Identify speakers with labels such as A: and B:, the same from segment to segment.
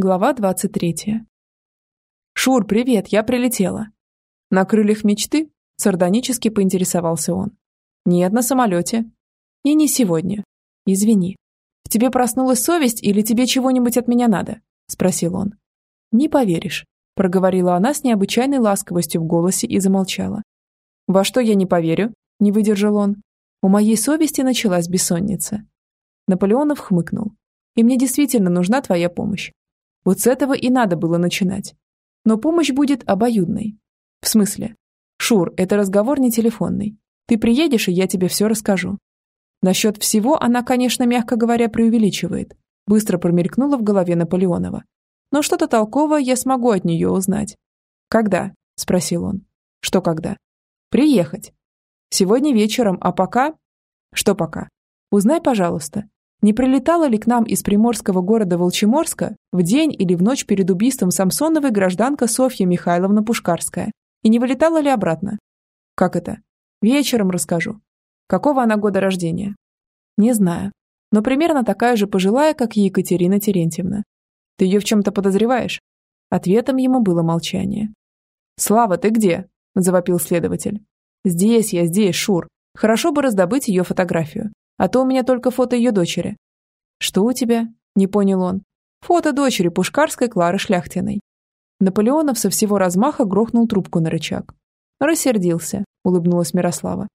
A: Глава 23. «Шур, привет, я прилетела». «На крыльях мечты?» – сардонически поинтересовался он. «Нет, на самолете». «И не сегодня. Извини. В тебе проснулась совесть или тебе чего-нибудь от меня надо?» – спросил он. «Не поверишь», – проговорила она с необычайной ласковостью в голосе и замолчала. «Во что я не поверю?» – не выдержал он. «У моей совести началась бессонница». Наполеонов хмыкнул. «И мне действительно нужна твоя помощь. Вот с этого и надо было начинать. Но помощь будет обоюдной. В смысле? Шур, это разговор не телефонный. Ты приедешь, и я тебе все расскажу. Насчет всего она, конечно, мягко говоря, преувеличивает. Быстро промелькнула в голове Наполеонова. Но что-то толковое я смогу от нее узнать. «Когда?» – спросил он. «Что когда?» «Приехать. Сегодня вечером, а пока...» «Что пока?» «Узнай, пожалуйста, не прилетала ли к нам из приморского города Волчеморска в день или в ночь перед убийством Самсоновой гражданка Софья Михайловна Пушкарская? И не вылетала ли обратно? Как это? Вечером расскажу. Какого она года рождения? Не знаю. Но примерно такая же пожилая, как и Екатерина Терентьевна. Ты ее в чем-то подозреваешь? Ответом ему было молчание. «Слава, ты где?» – завопил следователь. «Здесь я, здесь, Шур. Хорошо бы раздобыть ее фотографию. А то у меня только фото ее дочери». «Что у тебя?» – не понял он. «Фото дочери Пушкарской Клары Шляхтиной». Наполеонов со всего размаха грохнул трубку на рычаг. «Рассердился», – улыбнулась Мирослава.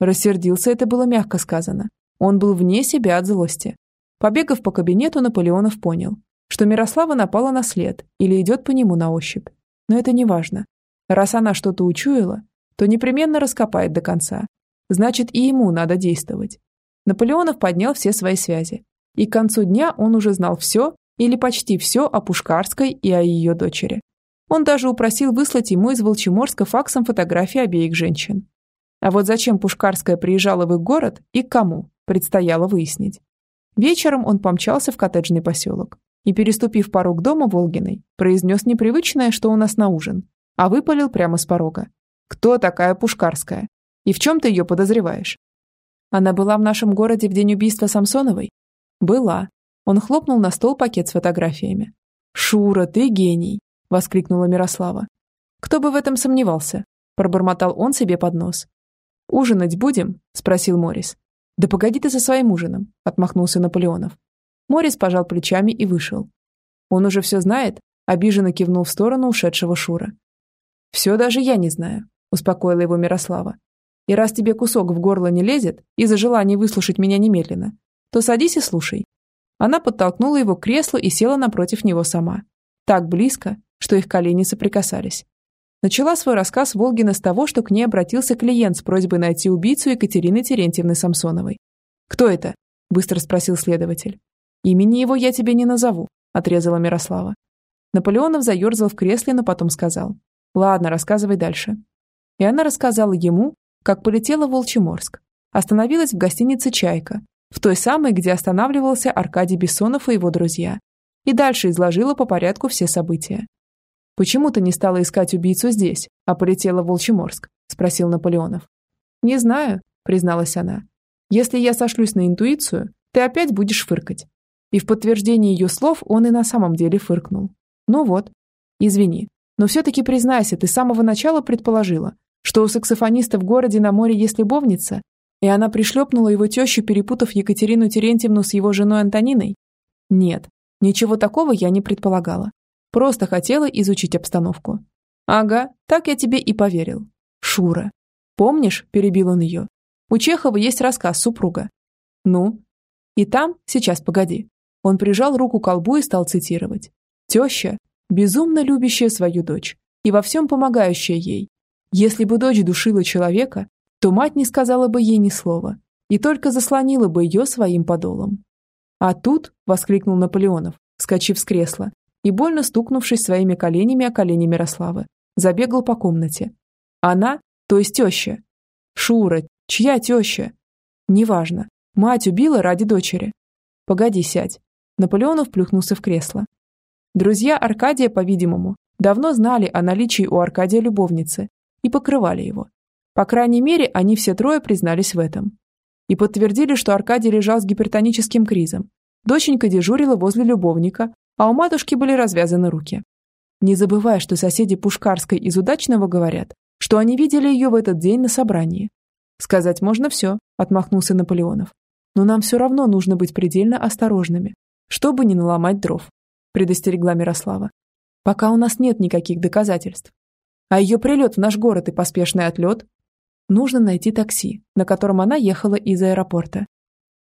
A: Рассердился, это было мягко сказано. Он был вне себя от злости. Побегав по кабинету, Наполеонов понял, что Мирослава напала на след или идет по нему на ощупь. Но это не важно. Раз она что-то учуяла, то непременно раскопает до конца. Значит, и ему надо действовать. Наполеонов поднял все свои связи. И к концу дня он уже знал все или почти все о Пушкарской и о ее дочери. Он даже упросил выслать ему из Волчеморска факсом фотографии обеих женщин. А вот зачем Пушкарская приезжала в их город и к кому, предстояло выяснить. Вечером он помчался в коттеджный поселок и, переступив порог дома Волгиной, произнес непривычное, что у нас на ужин, а выпалил прямо с порога. «Кто такая Пушкарская? И в чем ты ее подозреваешь?» Она была в нашем городе в день убийства Самсоновой? Была. Он хлопнул на стол пакет с фотографиями. «Шура, ты гений!» – воскликнула Мирослава. «Кто бы в этом сомневался?» – пробормотал он себе под нос. «Ужинать будем?» – спросил Морис. «Да погоди ты со своим ужином», – отмахнулся Наполеонов. Морис пожал плечами и вышел. «Он уже все знает?» – обиженно кивнул в сторону ушедшего Шура. «Все даже я не знаю», – успокоила его Мирослава. И раз тебе кусок в горло не лезет из-за желания выслушать меня немедленно, то садись и слушай». Она подтолкнула его к креслу и села напротив него сама. Так близко, что их колени соприкасались. Начала свой рассказ Волгина с того, что к ней обратился клиент с просьбой найти убийцу Екатерины Терентьевны Самсоновой. «Кто это?» – быстро спросил следователь. «Имени его я тебе не назову», – отрезала Мирослава. Наполеонов заерзал в кресле, но потом сказал. «Ладно, рассказывай дальше». И она рассказала ему, как полетела в Волчеморск. Остановилась в гостинице «Чайка», в той самой, где останавливался Аркадий Бессонов и его друзья. И дальше изложила по порядку все события. «Почему ты не стала искать убийцу здесь, а полетела в Волчеморск?» – спросил Наполеонов. «Не знаю», – призналась она. «Если я сошлюсь на интуицию, ты опять будешь фыркать». И в подтверждение ее слов он и на самом деле фыркнул. «Ну вот. Извини, но все-таки признайся, ты с самого начала предположила, что у саксофониста в городе на море есть любовница, и она пришлепнула его тещу, перепутав Екатерину Терентьевну с его женой Антониной? Нет, ничего такого я не предполагала. Просто хотела изучить обстановку. Ага, так я тебе и поверил. Шура. Помнишь, перебил он ее. У Чехова есть рассказ «Супруга». Ну? И там, сейчас погоди. Он прижал руку к колбу и стал цитировать. Теща, безумно любящая свою дочь и во всем помогающая ей, если бы дочь душила человека, то мать не сказала бы ей ни слова и только заслонила бы ее своим подолом. А тут, воскликнул Наполеонов, вскочив с кресла и больно стукнувшись своими коленями о колени Мирославы, забегал по комнате. Она, то есть теща. Шура, чья теща? Неважно. Мать убила ради дочери. Погоди, сядь. Наполеонов плюхнулся в кресло. Друзья Аркадия, по-видимому, давно знали о наличии у Аркадия любовницы и покрывали его. По крайней мере, они все трое признались в этом. И подтвердили, что Аркадий лежал с гипертоническим кризом. Доченька дежурила возле любовника, а у матушки были развязаны руки. Не забывай, что соседи Пушкарской из Удачного говорят, что они видели ее в этот день на собрании. Сказать можно все, отмахнулся Наполеонов. Но нам все равно нужно быть предельно осторожными, чтобы не наломать дров, предостерегла Мирослава. Пока у нас нет никаких доказательств. А ее прилет в наш город и поспешный отлет? Нужно найти такси, на котором она ехала из аэропорта.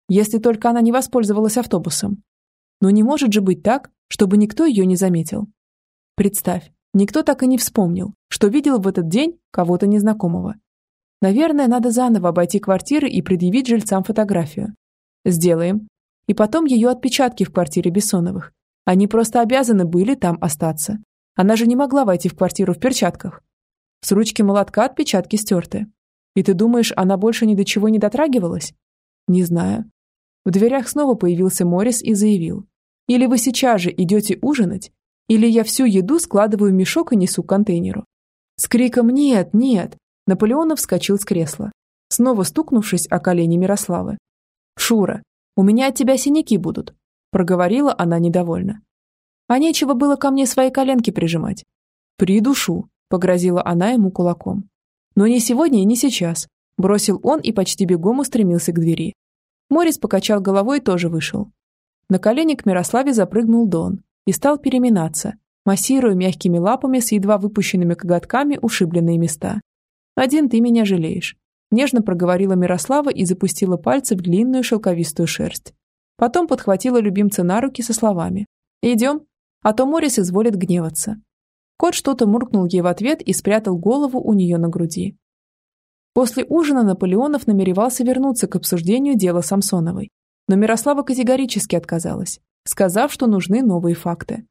A: Если только она не воспользовалась автобусом. Но не может же быть так, чтобы никто ее не заметил. Представь, никто так и не вспомнил, что видел в этот день кого-то незнакомого. Наверное, надо заново обойти квартиры и предъявить жильцам фотографию. Сделаем. И потом ее отпечатки в квартире Бессоновых. Они просто обязаны были там остаться. Она же не могла войти в квартиру в перчатках. С ручки молотка отпечатки стерты. И ты думаешь, она больше ни до чего не дотрагивалась? Не знаю. В дверях снова появился Морис и заявил. Или вы сейчас же идете ужинать, или я всю еду складываю в мешок и несу к контейнеру. С криком «Нет, нет!» Наполеонов вскочил с кресла, снова стукнувшись о колени Мирославы. «Шура, у меня от тебя синяки будут», проговорила она недовольно. «А нечего было ко мне свои коленки прижимать». «Придушу», погрозила она ему кулаком. «Но не сегодня и не сейчас», бросил он и почти бегом устремился к двери. Морис покачал головой и тоже вышел. На колени к Мирославе запрыгнул Дон и стал переминаться, массируя мягкими лапами с едва выпущенными коготками ушибленные места. «Один ты меня жалеешь», – нежно проговорила Мирослава и запустила пальцы в длинную шелковистую шерсть. Потом подхватила любимца на руки со словами «Идем, а то Морис изволит гневаться». Кот что-то муркнул ей в ответ и спрятал голову у нее на груди. После ужина Наполеонов намеревался вернуться к обсуждению дела Самсоновой, но Мирослава категорически отказалась, сказав, что нужны новые факты.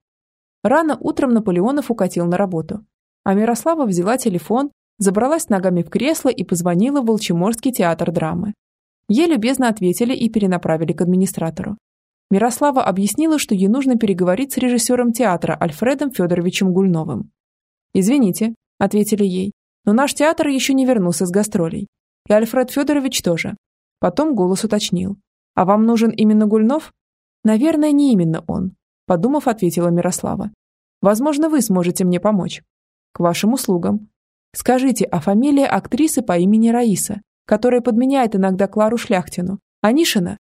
A: Рано утром Наполеонов укатил на работу, а Мирослава взяла телефон, забралась ногами в кресло и позвонила в Волчеморский театр драмы. Ей любезно ответили и перенаправили к администратору. Мирослава объяснила, что ей нужно переговорить с режиссером театра Альфредом Федоровичем Гульновым. «Извините», – ответили ей, – «но наш театр еще не вернулся с гастролей. И Альфред Федорович тоже». Потом голос уточнил. «А вам нужен именно Гульнов?» «Наверное, не именно он», – подумав, ответила Мирослава. «Возможно, вы сможете мне помочь». «К вашим услугам». «Скажите, а фамилия актрисы по имени Раиса, которая подменяет иногда Клару Шляхтину, Анишина?»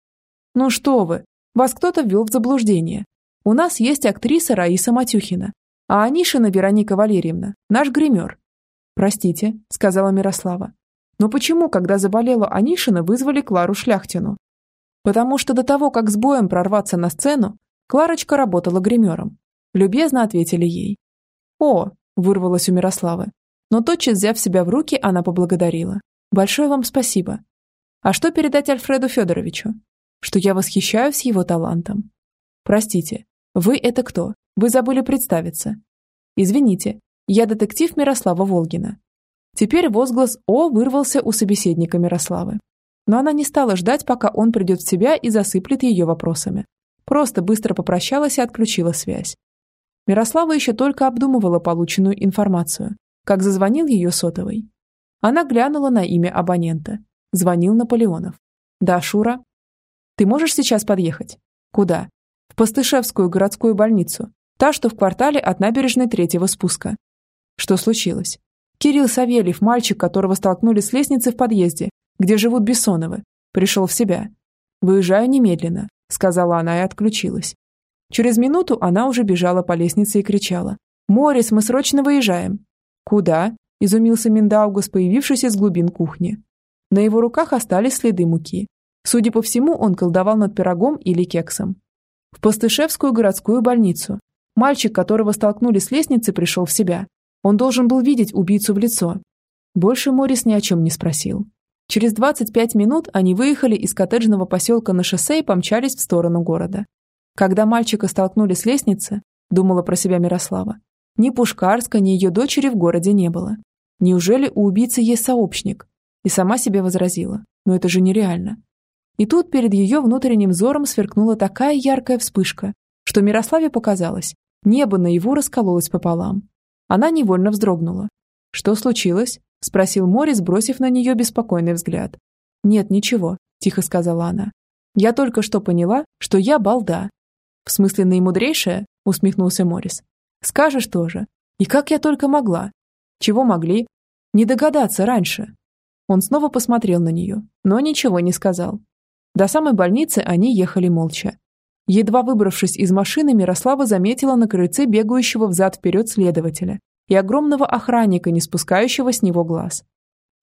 A: «Ну что вы, вас кто-то ввел в заблуждение. У нас есть актриса Раиса Матюхина, а Анишина Вероника Валерьевна, наш гример». «Простите», – сказала Мирослава. «Но почему, когда заболела Анишина, вызвали Клару Шляхтину?» Потому что до того, как с боем прорваться на сцену, Кларочка работала гримером. Любезно ответили ей. «О!» – вырвалось у Мирославы. Но тотчас, взяв себя в руки, она поблагодарила. «Большое вам спасибо. А что передать Альфреду Федоровичу? Что я восхищаюсь его талантом. Простите, вы это кто? Вы забыли представиться. Извините, я детектив Мирослава Волгина. Теперь возглас «О» вырвался у собеседника Мирославы. Но она не стала ждать, пока он придет в себя и засыплет ее вопросами. Просто быстро попрощалась и отключила связь. Мирослава еще только обдумывала полученную информацию, как зазвонил ее сотовый. Она глянула на имя абонента. Звонил Наполеонов. «Да, Шура?» «Ты можешь сейчас подъехать?» «Куда?» «В Пастышевскую городскую больницу. Та, что в квартале от набережной третьего спуска». «Что случилось?» «Кирилл Савельев, мальчик, которого столкнули с лестницы в подъезде, где живут Бессоновы. Пришел в себя. «Выезжаю немедленно», — сказала она и отключилась. Через минуту она уже бежала по лестнице и кричала. «Морис, мы срочно выезжаем!» «Куда?» – изумился Миндаугас, появившись из глубин кухни. На его руках остались следы муки. Судя по всему, он колдовал над пирогом или кексом. В Пастышевскую городскую больницу. Мальчик, которого столкнули с лестницы, пришел в себя. Он должен был видеть убийцу в лицо. Больше Морис ни о чем не спросил. Через 25 минут они выехали из коттеджного поселка на шоссе и помчались в сторону города. Когда мальчика столкнули с лестницы, думала про себя Мирослава, ни Пушкарска, ни ее дочери в городе не было. Неужели у убийцы есть сообщник? И сама себе возразила, но это же нереально. И тут перед ее внутренним взором сверкнула такая яркая вспышка, что Мирославе показалось, небо наяву раскололось пополам. Она невольно вздрогнула. Что случилось? – спросил Морис, бросив на нее беспокойный взгляд. «Нет, ничего», – тихо сказала она. «Я только что поняла, что я балда». В смысле наимудрейшая? Усмехнулся Морис. Скажешь тоже. И как я только могла? Чего могли? Не догадаться раньше. Он снова посмотрел на нее, но ничего не сказал. До самой больницы они ехали молча. Едва выбравшись из машины, Мирослава заметила на крыльце бегающего взад-вперед следователя и огромного охранника, не спускающего с него глаз.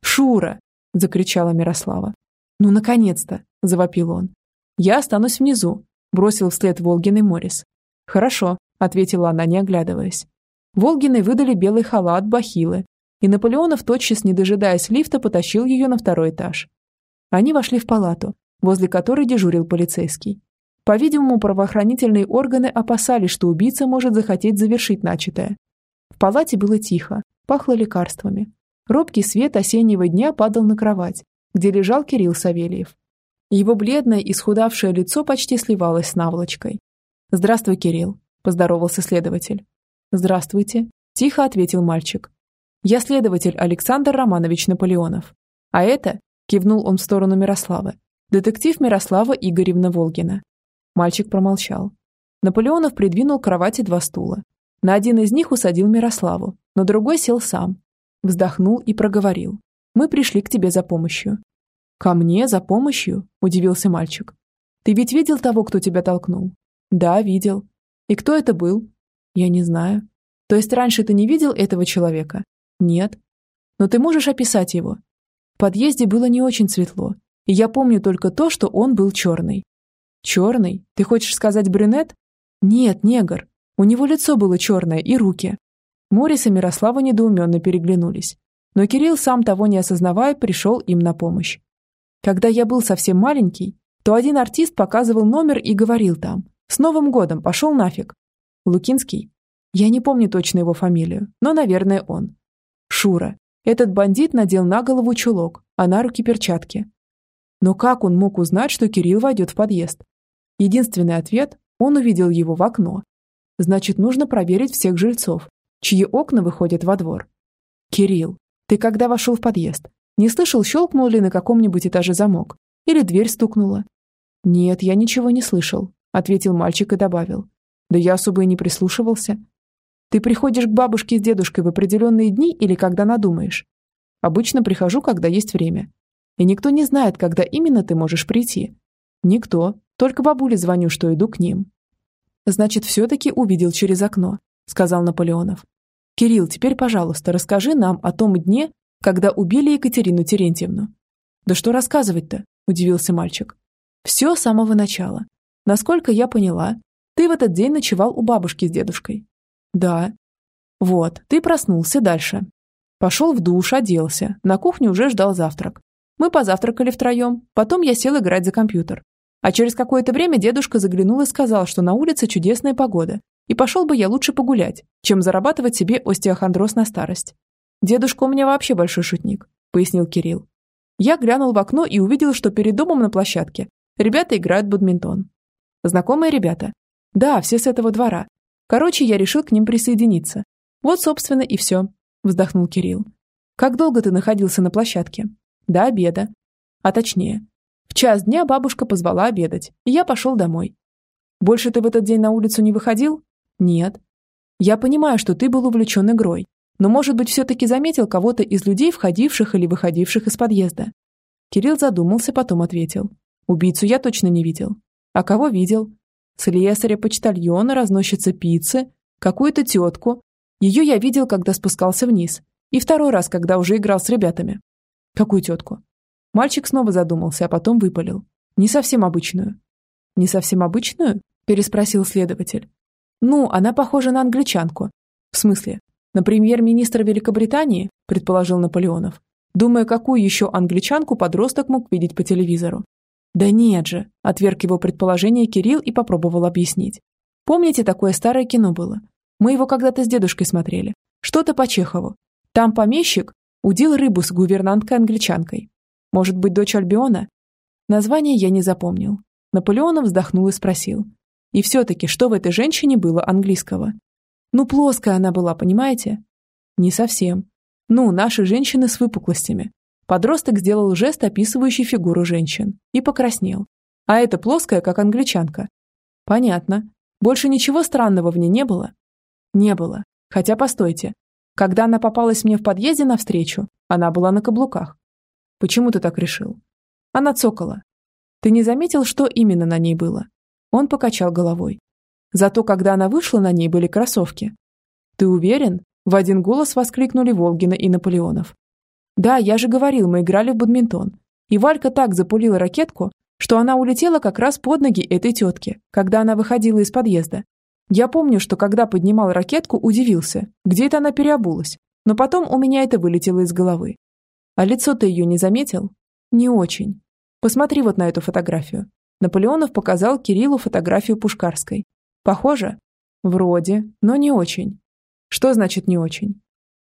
A: «Шура!» – закричала Мирослава. «Ну, наконец-то!» – завопил он. «Я останусь внизу», – бросил вслед Волгиной Морис. «Хорошо», – ответила она, не оглядываясь. Волгиной выдали белый халат, бахилы, и Наполеонов, тотчас не дожидаясь лифта, потащил ее на второй этаж. Они вошли в палату, возле которой дежурил полицейский. По-видимому, правоохранительные органы опасались, что убийца может захотеть завершить начатое. В палате было тихо, пахло лекарствами. Робкий свет осеннего дня падал на кровать, где лежал Кирилл Савельев. Его бледное, исхудавшее лицо почти сливалось с наволочкой. «Здравствуй, Кирилл», – поздоровался следователь. «Здравствуйте», – тихо ответил мальчик. «Я следователь Александр Романович Наполеонов. А это», – кивнул он в сторону Мирославы, – детектив Мирослава Игоревна Волгина. Мальчик промолчал. Наполеонов придвинул к кровати два стула. На один из них усадил Мирославу, на другой сел сам. Вздохнул и проговорил. «Мы пришли к тебе за помощью». «Ко мне за помощью?» – удивился мальчик. «Ты ведь видел того, кто тебя толкнул?» «Да, видел». «И кто это был?» «Я не знаю». «То есть раньше ты не видел этого человека?» «Нет». «Но ты можешь описать его?» В подъезде было не очень светло, я помню только то, что он был черный. «Черный? Ты хочешь сказать брюнет?» «Нет, негр. У него лицо было черное и руки». Морис и Мирослава недоуменно переглянулись. Но Кирилл, сам того не осознавая, пришел им на помощь. Когда я был совсем маленький, то один артист показывал номер и говорил там «С Новым годом! Пошел нафиг!» Лукинский? Я не помню точно его фамилию, но, наверное, он. Шура. Этот бандит надел на голову чулок, а на руки перчатки. Но как он мог узнать, что Кирилл войдет в подъезд? Единственный ответ – он увидел его в окно. Значит, нужно проверить всех жильцов, чьи окна выходят во двор. «Кирилл, ты когда вошел в подъезд, не слышал, щелкнул ли на каком-нибудь этаже замок? Или дверь стукнула?» «Нет, я ничего не слышал», – ответил мальчик и добавил. «Да я особо и не прислушивался». «Ты приходишь к бабушке с дедушкой в определенные дни или когда надумаешь?» «Обычно прихожу, когда есть время. И никто не знает, когда именно ты можешь прийти». «Никто. Только бабуле звоню, что иду к ним». «Значит, все-таки увидел через окно», – сказал Наполеонов. «Кирилл, теперь, пожалуйста, расскажи нам о том дне, когда убили Екатерину Терентьевну». «Да что рассказывать-то?» – удивился мальчик. «Все с самого начала. Насколько я поняла, ты в этот день ночевал у бабушки с дедушкой». «Да». «Вот, ты проснулся дальше. Пошел в душ, оделся, на кухне уже ждал завтрак. Мы позавтракали втроем, потом я сел играть за компьютер. А через какое-то время дедушка заглянул и сказал, что на улице чудесная погода, и пошел бы я лучше погулять, чем зарабатывать себе остеохондроз на старость. Дедушка у меня вообще большой шутник, пояснил Кирилл. Я глянул в окно и увидел, что перед домом на площадке ребята играют в бадминтон. Знакомые ребята? Да, все с этого двора. Короче, я решил к ним присоединиться. Вот, собственно, и все, вздохнул Кирилл. Как долго ты находился на площадке? До обеда. А точнее, в час дня бабушка позвала обедать, и я пошел домой. Больше ты в этот день на улицу не выходил? Нет. Я понимаю, что ты был увлечен игрой, но, может быть, все-таки заметил кого-то из людей, входивших или выходивших из подъезда. Кирилл задумался, потом ответил. Убийцу я точно не видел. А кого видел? Слесаря, почтальона, разносчица пиццы, какую-то тетку. Ее я видел, когда спускался вниз. И второй раз, когда уже играл с ребятами. Какую тетку? Мальчик снова задумался, а потом выпалил. «Не совсем обычную». «Не совсем обычную?» – переспросил следователь. «Ну, она похожа на англичанку». «В смысле? На премьер-министра Великобритании?» – предположил Наполеонов. Думая, какую еще англичанку подросток мог видеть по телевизору. «Да нет же», – отверг его предположение Кирилл и попробовал объяснить. «Помните, такое старое кино было? Мы его когда-то с дедушкой смотрели. Что-то по Чехову. Там помещик удил рыбу с гувернанткой-англичанкой. Может быть, дочь Альбиона? Название я не запомнил. Наполеонов вздохнул и спросил. И все-таки, что в этой женщине было английского? Ну, плоская она была, понимаете? Не совсем. Ну, наши женщины с выпуклостями. Подросток сделал жест, описывающий фигуру женщин, и покраснел. А это плоская, как англичанка. Понятно. Больше ничего странного в ней не было? Не было. Хотя, постойте. Когда она попалась мне в подъезде навстречу, она была на каблуках. Почему ты так решил? Она цокала. Ты не заметил, что именно на ней было? Он покачал головой. Зато когда она вышла, на ней были кроссовки. Ты уверен? В один голос воскликнули Волгина и Наполеонов. Да, я же говорил, мы играли в бадминтон. И Валька так запулила ракетку, что она улетела как раз под ноги этой тетки, когда она выходила из подъезда. Я помню, что когда поднимал ракетку, удивился, где это она переобулась, но потом у меня это вылетело из головы. А лицо ты ее не заметил? Не очень. Посмотри вот на эту фотографию. Наполеонов показал Кириллу фотографию Пушкарской. Похоже? Вроде, но не очень. Что значит не очень?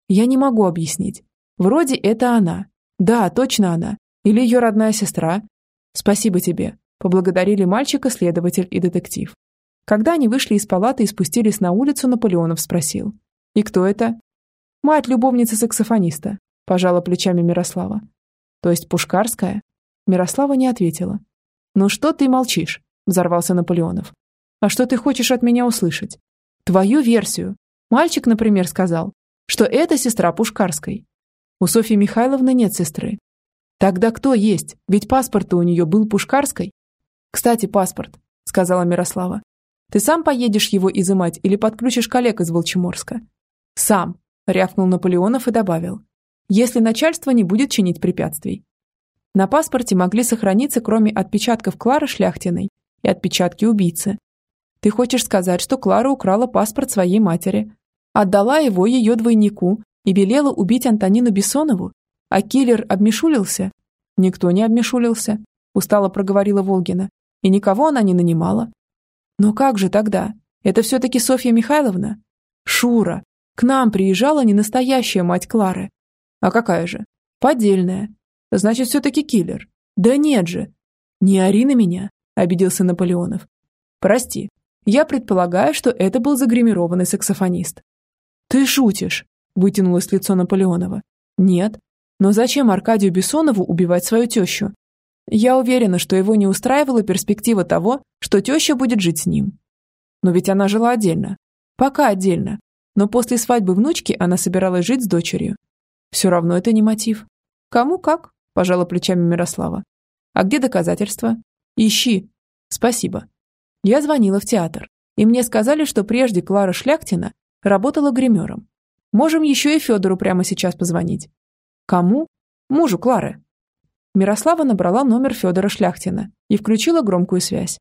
A: Я не могу объяснить. Вроде это она. Да, точно она. Или ее родная сестра. Спасибо тебе. Поблагодарили мальчика следователь и детектив. Когда они вышли из палаты и спустились на улицу, Наполеонов спросил. «И кто это?» «Мать любовницы саксофониста», – пожала плечами Мирослава. «То есть Пушкарская?» Мирослава не ответила. «Ну что ты молчишь?» – взорвался Наполеонов. «А что ты хочешь от меня услышать?» «Твою версию. Мальчик, например, сказал, что это сестра Пушкарской. У Софьи Михайловны нет сестры. Тогда кто есть? Ведь паспорт у нее был Пушкарской. Кстати, паспорт, сказала Мирослава. Ты сам поедешь его изымать или подключишь коллег из Волчеморска? Сам, рявкнул Наполеонов и добавил. Если начальство не будет чинить препятствий. На паспорте могли сохраниться, кроме отпечатков Клары Шляхтиной и отпечатки убийцы. Ты хочешь сказать, что Клара украла паспорт своей матери, отдала его ее двойнику и велела убить Антонину Бессонову? А киллер обмешулился? Никто не обмешулился, устало проговорила Волгина. И никого она не нанимала. Но как же тогда? Это все-таки Софья Михайловна? Шура. К нам приезжала не настоящая мать Клары. А какая же? Поддельная. Значит, все-таки киллер. Да нет же. Не ори на меня, обиделся Наполеонов. Прости. Я предполагаю, что это был загримированный саксофонист. Ты шутишь, вытянулось лицо Наполеонова. Нет. Но зачем Аркадию Бессонову убивать свою тещу? Я уверена, что его не устраивала перспектива того, что теща будет жить с ним. Но ведь она жила отдельно. Пока отдельно. Но после свадьбы внучки она собиралась жить с дочерью. Все равно это не мотив. Кому как, пожала плечами Мирослава. А где доказательства? Ищи. Спасибо. Я звонила в театр, и мне сказали, что прежде Клара Шляхтина работала гримером. Можем еще и Федору прямо сейчас позвонить. Кому? Мужу Клары. Мирослава набрала номер Федора Шляхтина и включила громкую связь.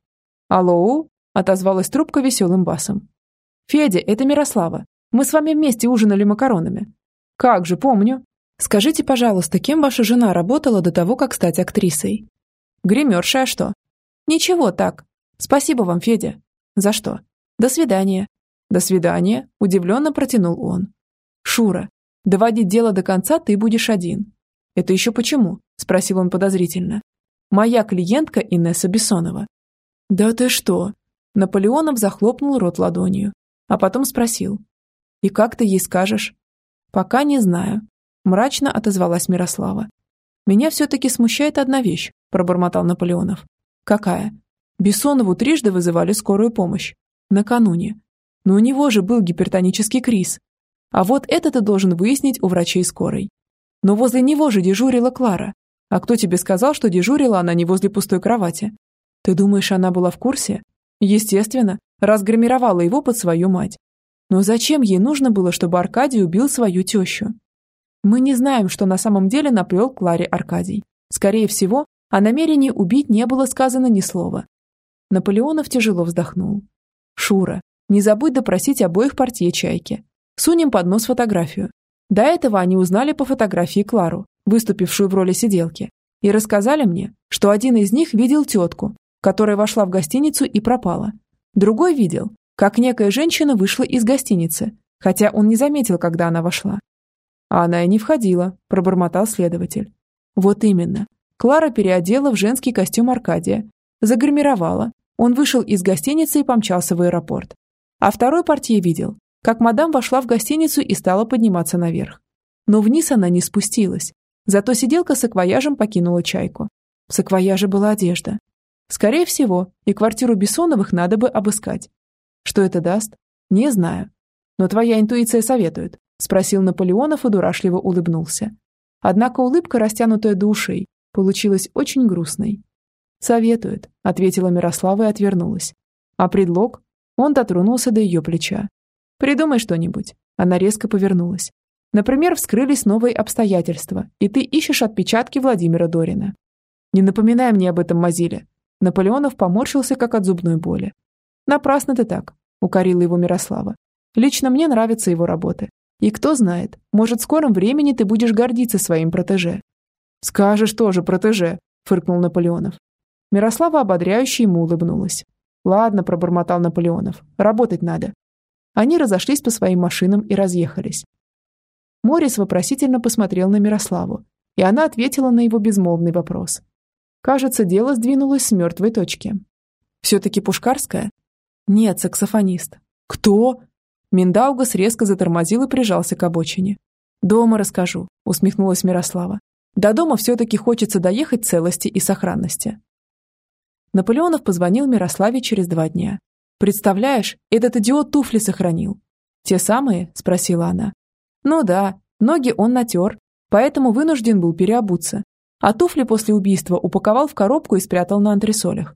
A: «Алло?» – отозвалась трубка веселым басом. «Федя, это Мирослава. Мы с вами вместе ужинали макаронами». «Как же, помню». «Скажите, пожалуйста, кем ваша жена работала до того, как стать актрисой?» «Гримерша, а что?» «Ничего, так. Спасибо вам, Федя». «За что?» «До свидания». «До свидания», – удивленно протянул он. «Шура, доводить дело до конца ты будешь один». «Это еще почему?» – спросил он подозрительно. «Моя клиентка Инесса Бессонова». «Да ты что?» Наполеонов захлопнул рот ладонью, а потом спросил. «И как ты ей скажешь?» «Пока не знаю», – мрачно отозвалась Мирослава. «Меня все-таки смущает одна вещь», – пробормотал Наполеонов. «Какая?» Бессонову трижды вызывали скорую помощь. Накануне. Но у него же был гипертонический криз. А вот это ты должен выяснить у врачей скорой. Но возле него же дежурила Клара. А кто тебе сказал, что дежурила она не возле пустой кровати? Ты думаешь, она была в курсе? Естественно, разгримировала его под свою мать. Но зачем ей нужно было, чтобы Аркадий убил свою тещу? Мы не знаем, что на самом деле наплел Кларе Аркадий. Скорее всего, о намерении убить не было сказано ни слова. Наполеонов тяжело вздохнул. «Шура, не забудь допросить обоих портье чайки. Сунем под нос фотографию. До этого они узнали по фотографии Клару, выступившую в роли сиделки, и рассказали мне, что один из них видел тетку, которая вошла в гостиницу и пропала. Другой видел, как некая женщина вышла из гостиницы, хотя он не заметил, когда она вошла. А она и не входила, пробормотал следователь. Вот именно. Клара переодела в женский костюм Аркадия, загримировала. Он вышел из гостиницы и помчался в аэропорт. А второй портье видел, как мадам вошла в гостиницу и стала подниматься наверх. Но вниз она не спустилась. Зато сиделка с акваяжем покинула чайку. В саквояже была одежда. Скорее всего, и квартиру Бессоновых надо бы обыскать. Что это даст? Не знаю. Но твоя интуиция советует, спросил Наполеонов и дурашливо улыбнулся. Однако улыбка, растянутая до получилась очень грустной. «Советует», — ответила Мирослава и отвернулась. «А предлог?» Он дотронулся до ее плеча. «Придумай что-нибудь». Она резко повернулась. «Например, вскрылись новые обстоятельства, и ты ищешь отпечатки Владимира Дорина». «Не напоминай мне об этом, Мазиле». Наполеонов поморщился, как от зубной боли. «Напрасно ты так», — укорила его Мирослава. «Лично мне нравятся его работы. И кто знает, может, в скором времени ты будешь гордиться своим протеже». «Скажешь тоже, протеже», — фыркнул Наполеонов. Мирослава ободряюще ему улыбнулась. «Ладно», – пробормотал Наполеонов, – «работать надо». Они разошлись по своим машинам и разъехались. Морис вопросительно посмотрел на Мирославу, и она ответила на его безмолвный вопрос. Кажется, дело сдвинулось с мертвой точки. «Все-таки Пушкарская?» «Нет, саксофонист». «Кто?» Миндаугас резко затормозил и прижался к обочине. «Дома расскажу», – усмехнулась Мирослава. «До дома все-таки хочется доехать целости и сохранности». Наполеонов позвонил Мирославе через два дня. «Представляешь, этот идиот туфли сохранил». «Те самые?» – спросила она. «Ну да, ноги он натер, поэтому вынужден был переобуться. А туфли после убийства упаковал в коробку и спрятал на антресолях.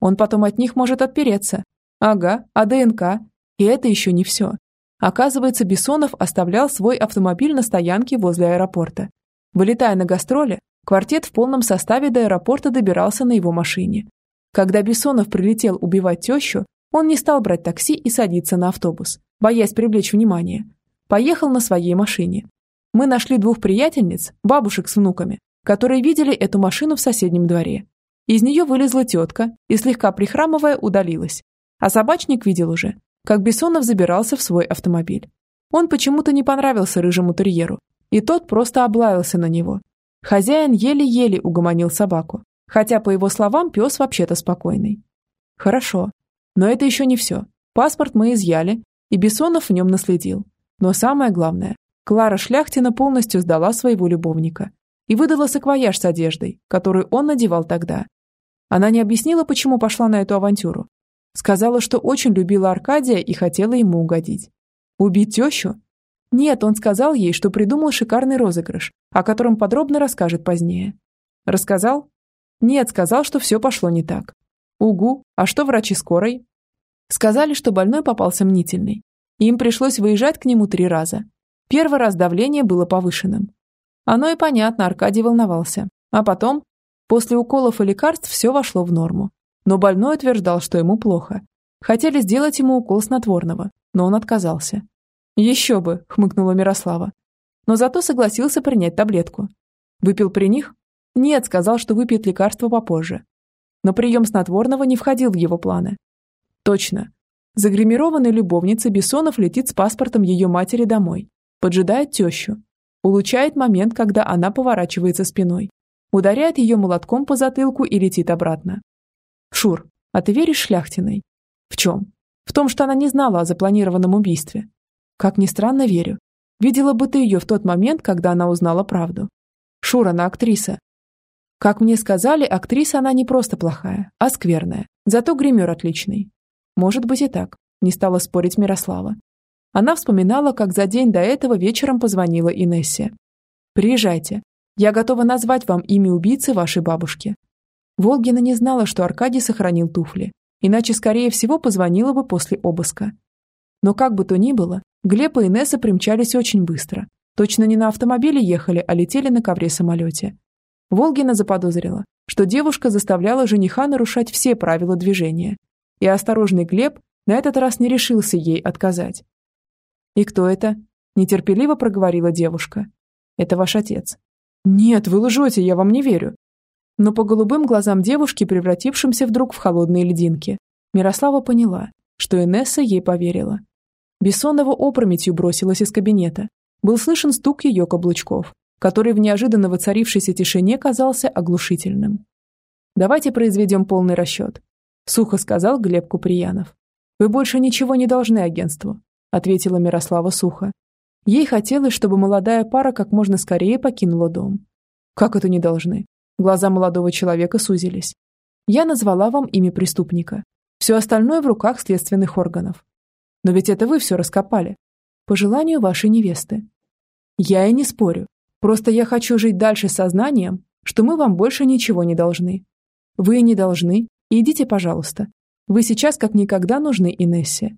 A: Он потом от них может отпереться. Ага, а ДНК? И это еще не все. Оказывается, Бессонов оставлял свой автомобиль на стоянке возле аэропорта. Вылетая на гастроли, квартет в полном составе до аэропорта добирался на его машине. Когда Бессонов прилетел убивать тещу, он не стал брать такси и садиться на автобус, боясь привлечь внимание. Поехал на своей машине. Мы нашли двух приятельниц, бабушек с внуками, которые видели эту машину в соседнем дворе. Из нее вылезла тетка и, слегка прихрамывая, удалилась. А собачник видел уже, как Бессонов забирался в свой автомобиль. Он почему-то не понравился рыжему терьеру, и тот просто облаялся на него. Хозяин еле-еле угомонил собаку, Хотя, по его словам, пес вообще-то спокойный. Хорошо. Но это еще не все. Паспорт мы изъяли, и Бессонов в нем наследил. Но самое главное, Клара Шляхтина полностью сдала своего любовника и выдала саквояж с одеждой, которую он надевал тогда. Она не объяснила, почему пошла на эту авантюру. Сказала, что очень любила Аркадия и хотела ему угодить. Убить тещу? Нет, он сказал ей, что придумал шикарный розыгрыш, о котором подробно расскажет позднее. Рассказал? Нет, сказал, что все пошло не так. Угу, а что врачи скорой? Сказали, что больной попался мнительный. Им пришлось выезжать к нему три раза. Первый раз давление было повышенным. Оно и понятно, Аркадий волновался. А потом, после уколов и лекарств, все вошло в норму. Но больной утверждал, что ему плохо. Хотели сделать ему укол снотворного, но он отказался. «Еще бы», — хмыкнула Мирослава. Но зато согласился принять таблетку. Выпил при них нет, сказал, что выпьет лекарство попозже. Но прием снотворного не входил в его планы. Точно. Загримированной любовница Бессонов летит с паспортом ее матери домой. Поджидает тещу. Улучшает момент, когда она поворачивается спиной. Ударяет ее молотком по затылку и летит обратно. Шур, а ты веришь Шляхтиной? В чем? В том, что она не знала о запланированном убийстве. Как ни странно, верю. Видела бы ты ее в тот момент, когда она узнала правду. Шура, она актриса. Как мне сказали, актриса она не просто плохая, а скверная. Зато гример отличный. Может быть и так, не стала спорить Мирослава. Она вспоминала, как за день до этого вечером позвонила Инессе. «Приезжайте. Я готова назвать вам имя убийцы вашей бабушки». Волгина не знала, что Аркадий сохранил туфли, иначе, скорее всего, позвонила бы после обыска. Но как бы то ни было, Глеб и Инесса примчались очень быстро. Точно не на автомобиле ехали, а летели на ковре-самолете. Волгина заподозрила, что девушка заставляла жениха нарушать все правила движения, и осторожный Глеб на этот раз не решился ей отказать. «И кто это?» – нетерпеливо проговорила девушка. «Это ваш отец». «Нет, вы лжете, я вам не верю». Но по голубым глазам девушки, превратившимся вдруг в холодные льдинки, Мирослава поняла, что Инесса ей поверила. Бессонова опрометью бросилась из кабинета. Был слышен стук ее каблучков который в неожиданно воцарившейся тишине казался оглушительным. «Давайте произведем полный расчет», – сухо сказал Глеб Куприянов. «Вы больше ничего не должны агентству», – ответила Мирослава сухо. Ей хотелось, чтобы молодая пара как можно скорее покинула дом. «Как это не должны?» Глаза молодого человека сузились. «Я назвала вам имя преступника. Все остальное в руках следственных органов. Но ведь это вы все раскопали. По желанию вашей невесты. Я и не спорю. Просто я хочу жить дальше сознанием, что мы вам больше ничего не должны. Вы не должны, идите, пожалуйста. Вы сейчас как никогда нужны Инессе.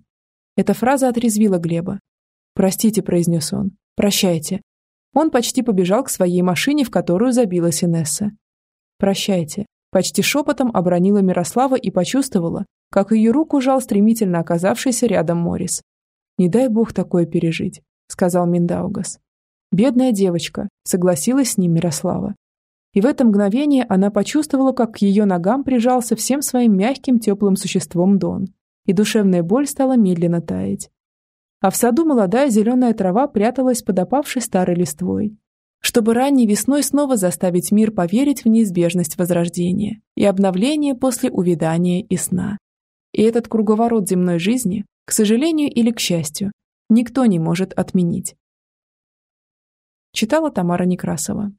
A: Эта фраза отрезвила Глеба. «Простите», – произнес он. «Прощайте». Он почти побежал к своей машине, в которую забилась Инесса. «Прощайте», – почти шепотом обронила Мирослава и почувствовала, как ее руку жал стремительно оказавшийся рядом Морис. «Не дай бог такое пережить», – сказал Миндаугас. «Бедная девочка», – согласилась с ним Мирослава. И в это мгновение она почувствовала, как к ее ногам прижался всем своим мягким теплым существом Дон, и душевная боль стала медленно таять. А в саду молодая зеленая трава пряталась под опавшей старой листвой, чтобы ранней весной снова заставить мир поверить в неизбежность возрождения и обновления после увядания и сна. И этот круговорот земной жизни, к сожалению или к счастью, никто не может отменить. Читала Тамара Некрасова.